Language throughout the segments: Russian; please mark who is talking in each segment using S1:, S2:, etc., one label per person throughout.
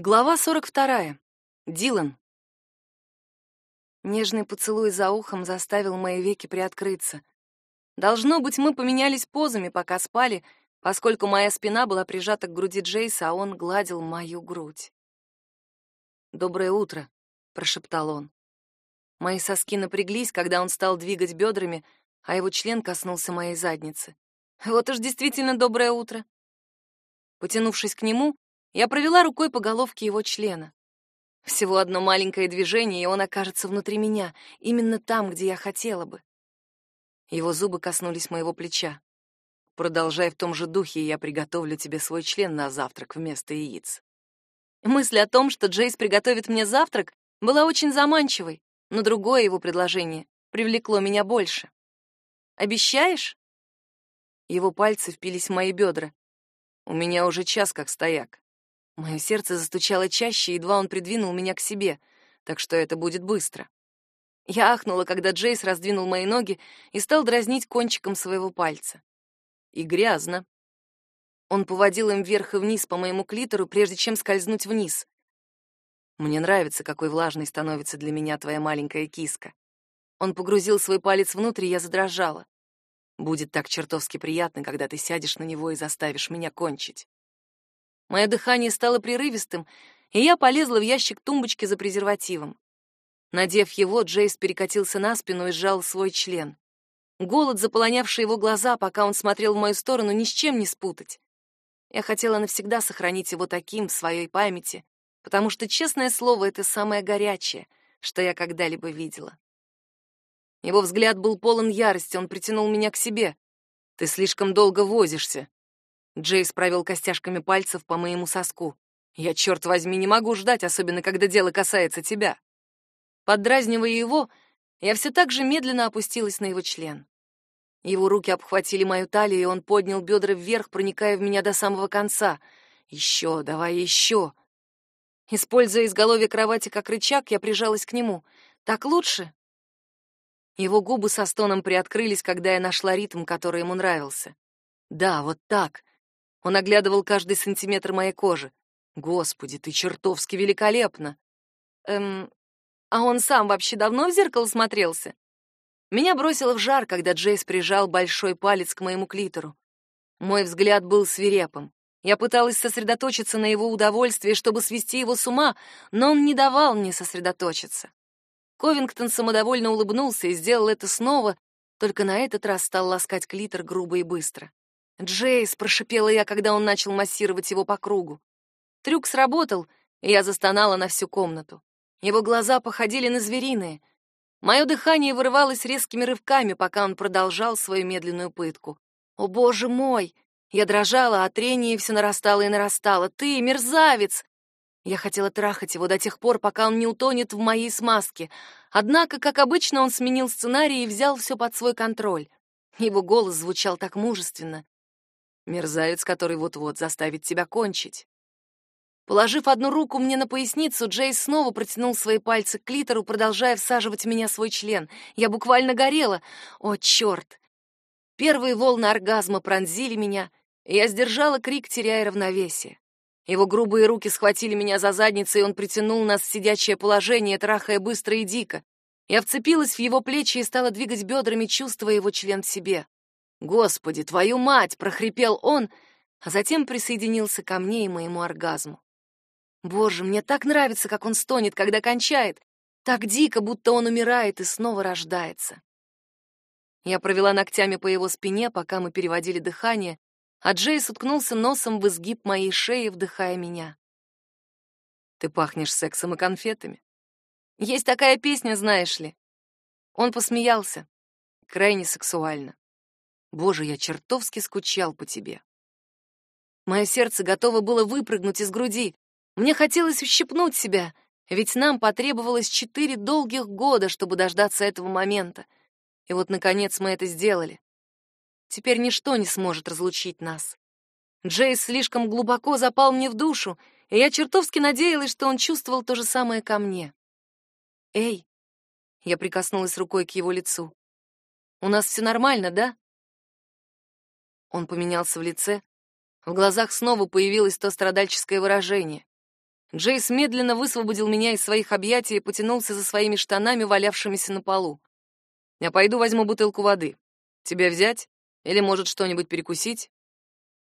S1: Глава 42. Дилан. Нежный поцелуй за ухом заставил мои веки приоткрыться. Должно быть, мы поменялись позами, пока спали, поскольку моя спина была прижата к груди Джейса, а он гладил мою грудь. «Доброе утро», — прошептал он. Мои соски напряглись, когда он стал двигать бедрами, а его член коснулся моей задницы. Вот уж действительно доброе утро. Потянувшись к нему, я провела рукой по головке его члена. Всего одно маленькое движение, и он окажется внутри меня, именно там, где я хотела бы. Его зубы коснулись моего плеча. Продолжай в том же духе, и я приготовлю тебе свой член на завтрак вместо яиц. Мысль о том, что Джейс приготовит мне завтрак, была очень заманчивой, но другое его предложение привлекло меня больше. «Обещаешь?» Его пальцы впились в мои бедра. У меня уже час как стояк. Мое сердце застучало чаще, едва он придвинул меня к себе, так что это будет быстро. Я ахнула, когда Джейс раздвинул мои ноги и стал дразнить кончиком своего пальца. И грязно. Он поводил им вверх и вниз по моему клитору, прежде чем скользнуть вниз. Мне нравится, какой влажной становится для меня твоя маленькая киска. Он погрузил свой палец внутрь, и я задрожала. Будет так чертовски приятно, когда ты сядешь на него и заставишь меня кончить. Мое дыхание стало прерывистым, и я полезла в ящик тумбочки за презервативом. Надев его, Джейс перекатился на спину и сжал свой член. Голод, заполонявший его глаза, пока он смотрел в мою сторону, ни с чем не спутать. Я хотела навсегда сохранить его таким в своей памяти, потому что, честное слово, это самое горячее, что я когда-либо видела. Его взгляд был полон ярости, он притянул меня к себе. «Ты слишком долго возишься», Джейс провел костяшками пальцев по моему соску. «Я, черт возьми, не могу ждать, особенно когда дело касается тебя». Поддразнивая его, я все так же медленно опустилась на его член. Его руки обхватили мою талию, и он поднял бедра вверх, проникая в меня до самого конца. «Еще, давай еще!» Используя изголовье кровати как рычаг, я прижалась к нему. «Так лучше?» Его губы со стоном приоткрылись, когда я нашла ритм, который ему нравился. «Да, вот так. Он оглядывал каждый сантиметр моей кожи. Господи, ты чертовски великолепна. Эм, а он сам вообще давно в зеркало смотрелся? Меня бросило в жар, когда Джейс прижал большой палец к моему клитору. Мой взгляд был свирепым. Я пыталась сосредоточиться на его удовольствии, чтобы свести его с ума, но он не давал мне сосредоточиться. Ковингтон самодовольно улыбнулся и сделал это снова, только на этот раз стал ласкать клитор грубо и быстро. «Джейс!» — прошипела я, когда он начал массировать его по кругу. Трюк сработал, и я застонала на всю комнату. Его глаза походили на звериные. Мое дыхание вырывалось резкими рывками, пока он продолжал свою медленную пытку. «О, боже мой!» Я дрожала, а трение все нарастало и нарастало. «Ты мерзавец!» Я хотела трахать его до тех пор, пока он не утонет в моей смазке. Однако, как обычно, он сменил сценарий и взял все под свой контроль. Его голос звучал так мужественно. Мерзавец, который вот-вот заставит тебя кончить. Положив одну руку мне на поясницу, Джейс снова протянул свои пальцы к клитору, продолжая всаживать в меня свой член. Я буквально горела. О, черт! Первые волны оргазма пронзили меня, и я сдержала крик, теряя равновесие. Его грубые руки схватили меня за задницу, и он притянул нас в сидячее положение, трахая быстро и дико. Я вцепилась в его плечи и стала двигать бедрами, чувствуя его член в себе. «Господи, твою мать!» — прохрипел он, а затем присоединился ко мне и моему оргазму. Боже, мне так нравится, как он стонет, когда кончает. Так дико, будто он умирает и снова рождается. Я провела ногтями по его спине, пока мы переводили дыхание, а Джейс уткнулся носом в изгиб моей шеи, вдыхая меня. «Ты пахнешь сексом и конфетами. Есть такая песня, знаешь ли». Он посмеялся. Крайне сексуально. Боже, я чертовски скучал по тебе. Мое сердце готово было выпрыгнуть из груди. Мне хотелось ущипнуть себя, ведь нам потребовалось четыре долгих года, чтобы дождаться этого момента. И вот, наконец, мы это сделали. Теперь ничто не сможет разлучить нас. Джейс слишком глубоко запал мне в душу, и я чертовски надеялась, что он чувствовал то же самое ко мне. «Эй!» — я прикоснулась рукой к его лицу. «У нас все нормально, да?» Он поменялся в лице. В глазах снова появилось то страдальческое выражение. Джейс медленно высвободил меня из своих объятий и потянулся за своими штанами, валявшимися на полу. «Я пойду возьму бутылку воды. Тебя взять? Или, может, что-нибудь перекусить?»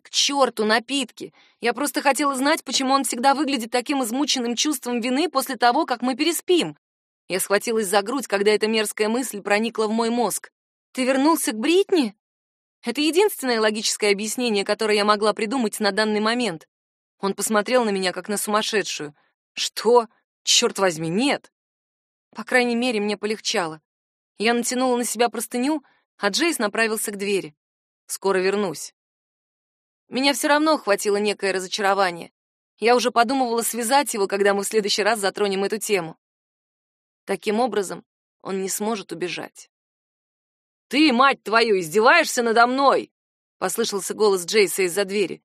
S1: «К черту напитки! Я просто хотела знать, почему он всегда выглядит таким измученным чувством вины после того, как мы переспим». Я схватилась за грудь, когда эта мерзкая мысль проникла в мой мозг. «Ты вернулся к Бритни?» Это единственное логическое объяснение, которое я могла придумать на данный момент. Он посмотрел на меня, как на сумасшедшую. «Что? Черт возьми, нет!» По крайней мере, мне полегчало. Я натянула на себя простыню, а Джейс направился к двери. «Скоро вернусь». Меня все равно охватило некое разочарование. Я уже подумывала связать его, когда мы в следующий раз затронем эту тему. Таким образом, он не сможет убежать. «Ты, мать твою, издеваешься надо мной!» — послышался голос Джейса из-за двери.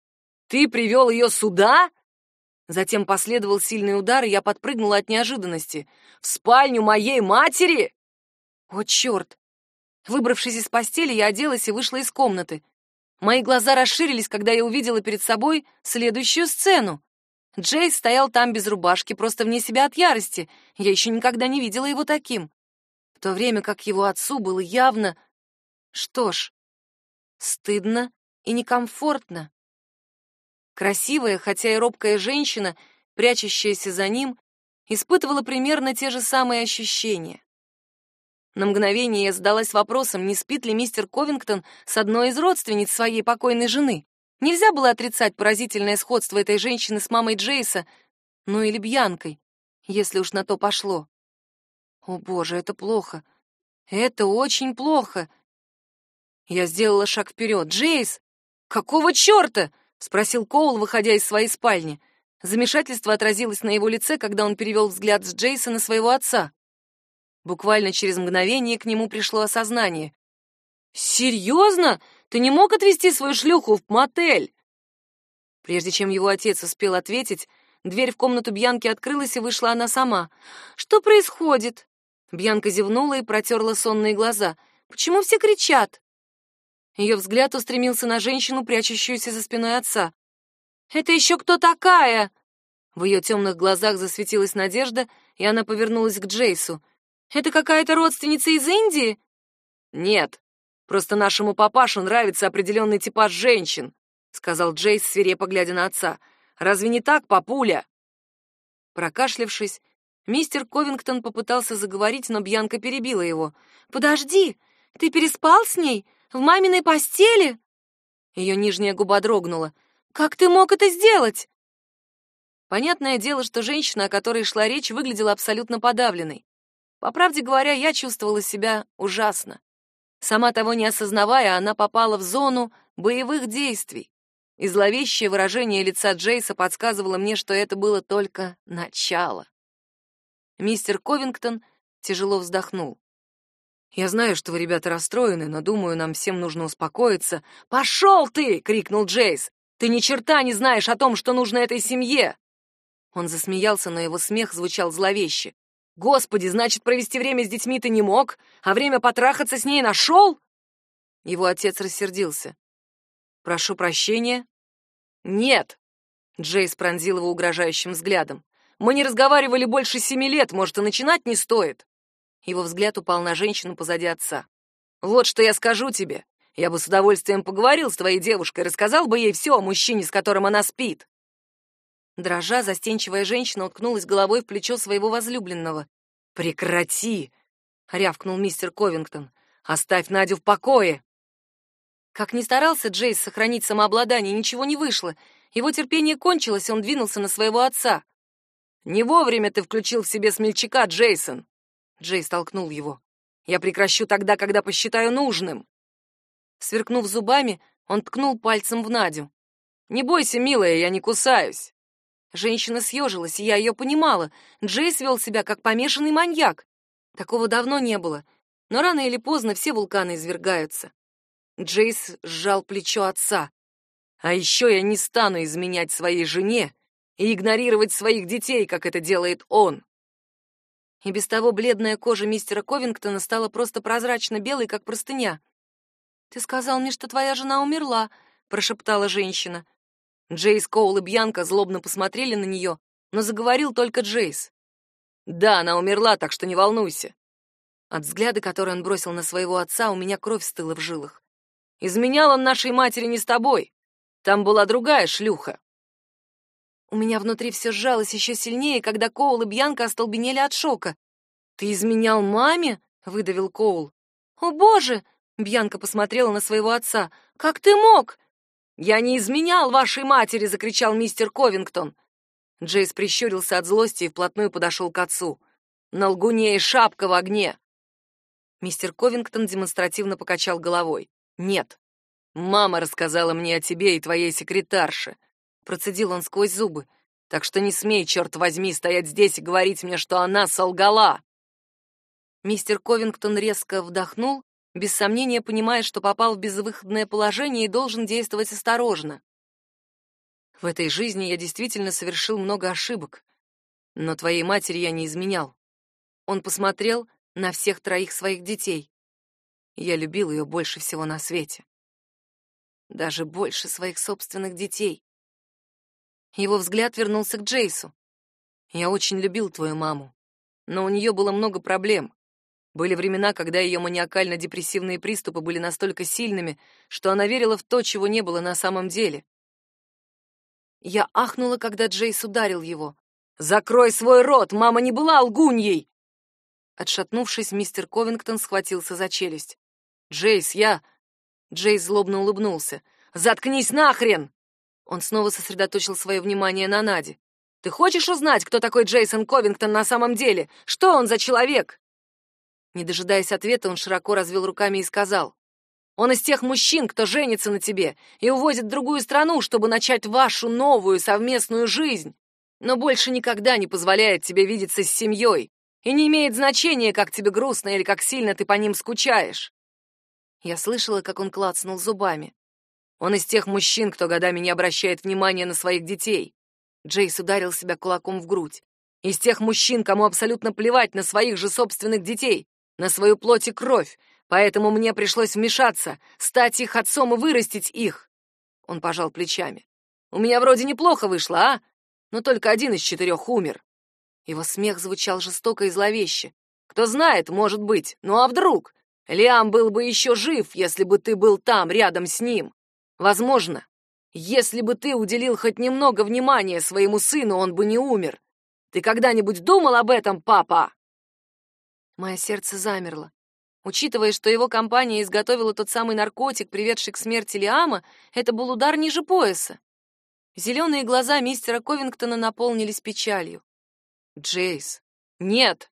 S1: Ты привел ее сюда?» Затем последовал сильный удар, и я подпрыгнула от неожиданности. «В спальню моей матери?» «О, черт!» Выбравшись из постели, я оделась и вышла из комнаты. Мои глаза расширились, когда я увидела перед собой следующую сцену. Джейс стоял там без рубашки, просто вне себя от ярости. Я еще никогда не видела его таким. В то время как его отцу было явно... Что ж, стыдно и некомфортно. Красивая, хотя и робкая женщина, прячущаяся за ним, испытывала примерно те же самые ощущения. На мгновение я задалась вопросом, не спит ли мистер Ковингтон с одной из родственниц своей покойной жены. Нельзя было отрицать поразительное сходство этой женщины с мамой Джейса, ну или Бьянкой, если уж на то пошло. О боже, это плохо. Это очень плохо. Я сделала шаг вперед. Джейс! Какого черта? — спросил Коул, выходя из своей спальни. Замешательство отразилось на его лице, когда он перевел взгляд с Джейса на своего отца. Буквально через мгновение к нему пришло осознание. «Серьезно? Ты не мог отвезти свою шлюху в мотель?» Прежде чем его отец успел ответить, дверь в комнату Бьянки открылась, и вышла она сама. «Что происходит?» Бьянка зевнула и протерла сонные глаза. «Почему все кричат?» Ее взгляд устремился на женщину, прячущуюся за спиной отца. «Это еще кто такая?» В ее темных глазах засветилась надежда, и она повернулась к Джейсу. «Это какая-то родственница из Индии?» «Нет, просто нашему папашу нравится определенный типаж женщин», сказал Джейс, свирепо глядя на отца. «Разве не так, папуля?» Прокашлявшись, мистер Ковингтон попытался заговорить, но Бьянка перебила его. «Подожди, ты переспал с ней? В маминой постели?» Ее нижняя губа дрогнула. «Как ты мог это сделать?» Понятное дело, что женщина, о которой шла речь, выглядела абсолютно подавленной. По правде говоря, я чувствовала себя ужасно. Сама того не осознавая, она попала в зону боевых действий. И зловещее выражение лица Джейса подсказывало мне, что это было только начало. Мистер Ковингтон тяжело вздохнул. Я знаю, что вы, ребята, расстроены, но думаю, нам всем нужно успокоиться. Пошел ты! крикнул Джейс. Ты ни черта не знаешь о том, что нужно этой семье. Он засмеялся, но его смех звучал зловеще. Господи, значит, провести время с детьми ты не мог, а время потрахаться с ней нашел? Его отец рассердился. Прошу прощения. Нет. Джейс пронзил его угрожающим взглядом. Мы не разговаривали больше семи лет, может, и начинать не стоит. Его взгляд упал на женщину позади отца. «Вот что я скажу тебе. Я бы с удовольствием поговорил с твоей девушкой, рассказал бы ей все о мужчине, с которым она спит». Дрожа, застенчивая женщина уткнулась головой в плечо своего возлюбленного. «Прекрати!» — рявкнул мистер Ковингтон. «Оставь Надю в покое!» Как ни старался Джейс сохранить самообладание, ничего не вышло. Его терпение кончилось, он двинулся на своего отца. «Не вовремя ты включил в себе смельчака, Джейсон!» Джей столкнул его. «Я прекращу тогда, когда посчитаю нужным». Сверкнув зубами, он ткнул пальцем в Надю. «Не бойся, милая, я не кусаюсь». Женщина съежилась, и я ее понимала. Джейс вел себя как помешанный маньяк. Такого давно не было, но рано или поздно все вулканы извергаются. Джейс сжал плечо отца. «А еще я не стану изменять своей жене и игнорировать своих детей, как это делает он и без того бледная кожа мистера Ковингтона стала просто прозрачно белой, как простыня. «Ты сказал мне, что твоя жена умерла», — прошептала женщина. Джейс Коул и Бьянка злобно посмотрели на нее, но заговорил только Джейс. «Да, она умерла, так что не волнуйся». От взгляда, который он бросил на своего отца, у меня кровь стыла в жилах. «Изменял он нашей матери не с тобой. Там была другая шлюха». У меня внутри все сжалось еще сильнее, когда Коул и Бьянка остолбенели от шока. «Ты изменял маме?» — выдавил Коул. «О, боже!» — Бьянка посмотрела на своего отца. «Как ты мог?» «Я не изменял вашей матери!» — закричал мистер Ковингтон. Джейс прищурился от злости и вплотную подошел к отцу. «На лгуне и шапка в огне!» Мистер Ковингтон демонстративно покачал головой. «Нет. Мама рассказала мне о тебе и твоей секретарше. Процедил он сквозь зубы. Так что не смей, черт возьми, стоять здесь и говорить мне, что она солгала. Мистер Ковингтон резко вдохнул, без сомнения понимая, что попал в безвыходное положение и должен действовать осторожно. В этой жизни я действительно совершил много ошибок, но твоей матери я не изменял. Он посмотрел на всех троих своих детей. Я любил ее больше всего на свете. Даже больше своих собственных детей. Его взгляд вернулся к Джейсу. «Я очень любил твою маму, но у нее было много проблем. Были времена, когда ее маниакально-депрессивные приступы были настолько сильными, что она верила в то, чего не было на самом деле. Я ахнула, когда Джейс ударил его. «Закрой свой рот! Мама не была лгуньей!» Отшатнувшись, мистер Ковингтон схватился за челюсть. «Джейс, я...» Джейс злобно улыбнулся. «Заткнись нахрен!» Он снова сосредоточил свое внимание на Наде. «Ты хочешь узнать, кто такой Джейсон Ковингтон на самом деле? Что он за человек?» Не дожидаясь ответа, он широко развел руками и сказал. «Он из тех мужчин, кто женится на тебе и увозит в другую страну, чтобы начать вашу новую совместную жизнь, но больше никогда не позволяет тебе видеться с семьей и не имеет значения, как тебе грустно или как сильно ты по ним скучаешь». Я слышала, как он клацнул зубами. Он из тех мужчин, кто годами не обращает внимания на своих детей. Джейс ударил себя кулаком в грудь. Из тех мужчин, кому абсолютно плевать на своих же собственных детей, на свою плоть и кровь, поэтому мне пришлось вмешаться, стать их отцом и вырастить их. Он пожал плечами. У меня вроде неплохо вышло, а? Но только один из четырех умер. Его смех звучал жестоко и зловеще. Кто знает, может быть, ну а вдруг? Лиам был бы еще жив, если бы ты был там, рядом с ним. Возможно, если бы ты уделил хоть немного внимания своему сыну, он бы не умер. Ты когда-нибудь думал об этом, папа? Мое сердце замерло. Учитывая, что его компания изготовила тот самый наркотик, приведший к смерти Лиама, это был удар ниже пояса. Зеленые глаза мистера Ковингтона наполнились печалью. «Джейс! Нет!»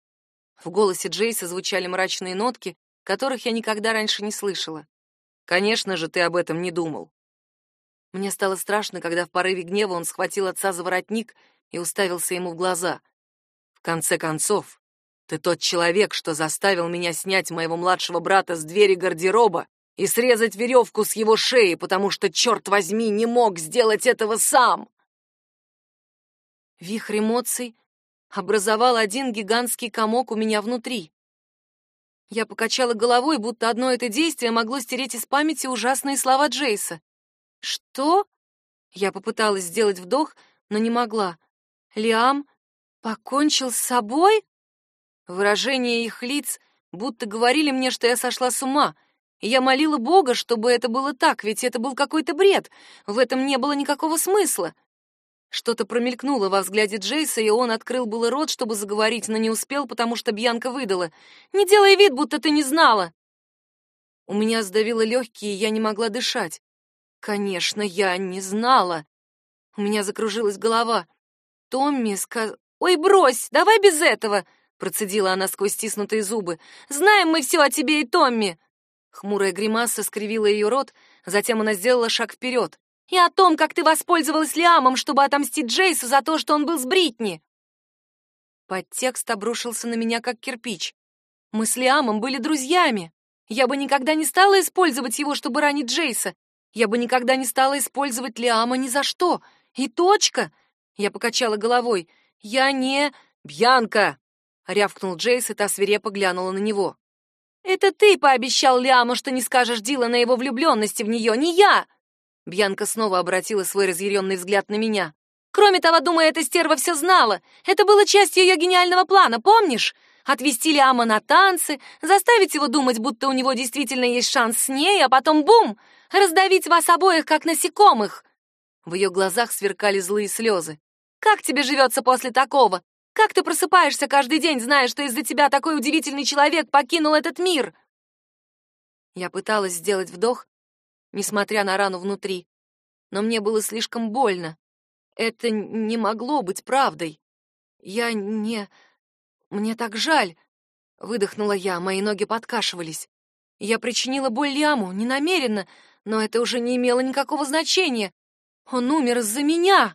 S1: В голосе Джейса звучали мрачные нотки, которых я никогда раньше не слышала. Конечно же, ты об этом не думал. Мне стало страшно, когда в порыве гнева он схватил отца за воротник и уставился ему в глаза. В конце концов, ты тот человек, что заставил меня снять моего младшего брата с двери гардероба и срезать веревку с его шеи, потому что, черт возьми, не мог сделать этого сам. Вихрь эмоций образовал один гигантский комок у меня внутри. Я покачала головой, будто одно это действие могло стереть из памяти ужасные слова Джейса. «Что?» Я попыталась сделать вдох, но не могла. «Лиам покончил с собой?» Выражения их лиц будто говорили мне, что я сошла с ума. Я молила Бога, чтобы это было так, ведь это был какой-то бред. В этом не было никакого смысла. Что-то промелькнуло во взгляде Джейса, и он открыл было рот, чтобы заговорить, но не успел, потому что Бьянка выдала. «Не делай вид, будто ты не знала!» У меня сдавило легкие, и я не могла дышать. Конечно, я не знала. У меня закружилась голова. Томми сказал... «Ой, брось, давай без этого!» Процедила она сквозь стиснутые зубы. «Знаем мы все о тебе и Томми!» Хмурая гримаса скривила ее рот, затем она сделала шаг вперед и о том, как ты воспользовалась Лиамом, чтобы отомстить Джейсу за то, что он был с Бритни. Подтекст обрушился на меня, как кирпич. Мы с Лиамом были друзьями. Я бы никогда не стала использовать его, чтобы ранить Джейса. Я бы никогда не стала использовать Лиама ни за что. И точка. Я покачала головой. Я не... Бьянка! Рявкнул Джейс, и та свирепо глянула на него. «Это ты пообещал Лиаму, что не скажешь Дилана его влюбленности в нее, не я!» Бьянка снова обратила свой разъяренный взгляд на меня. Кроме того, думаю, эта стерва все знала. Это было частью ее гениального плана, помнишь? Отвести Лиама на танцы, заставить его думать, будто у него действительно есть шанс с ней, а потом бум! Раздавить вас обоих, как насекомых!» В ее глазах сверкали злые слезы. «Как тебе живется после такого? Как ты просыпаешься каждый день, зная, что из-за тебя такой удивительный человек покинул этот мир?» Я пыталась сделать вдох, несмотря на рану внутри, но мне было слишком больно. Это не могло быть правдой. Я не... Мне так жаль, выдохнула я, мои ноги подкашивались. Я причинила боль Лиаму, не намеренно, но это уже не имело никакого значения. Он умер из-за меня.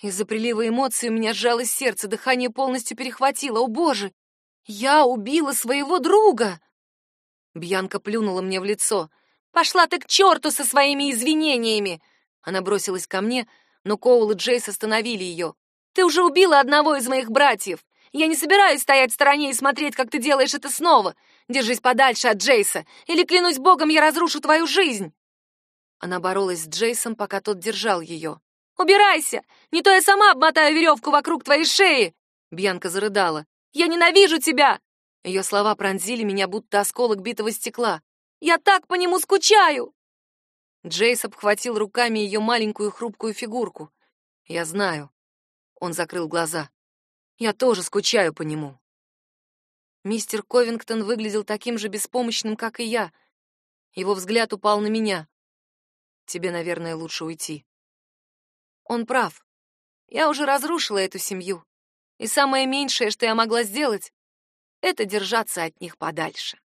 S1: Из-за прилива эмоций у меня сжалось сердце, дыхание полностью перехватило. О, боже! Я убила своего друга! Бьянка плюнула мне в лицо. «Пошла ты к черту со своими извинениями!» Она бросилась ко мне, но Коул и Джейс остановили ее. «Ты уже убила одного из моих братьев! Я не собираюсь стоять в стороне и смотреть, как ты делаешь это снова. Держись подальше от Джейса, или, клянусь богом, я разрушу твою жизнь!» Она боролась с Джейсом, пока тот держал ее. «Убирайся! Не то я сама обмотаю веревку вокруг твоей шеи!» Бьянка зарыдала. «Я ненавижу тебя!» Ее слова пронзили меня, будто осколок битого стекла. «Я так по нему скучаю!» Джейс обхватил руками ее маленькую хрупкую фигурку. «Я знаю». Он закрыл глаза. Я тоже скучаю по нему. Мистер Ковингтон выглядел таким же беспомощным, как и я. Его взгляд упал на меня. Тебе, наверное, лучше уйти. Он прав. Я уже разрушила эту семью. И самое меньшее, что я могла сделать, это держаться от них подальше.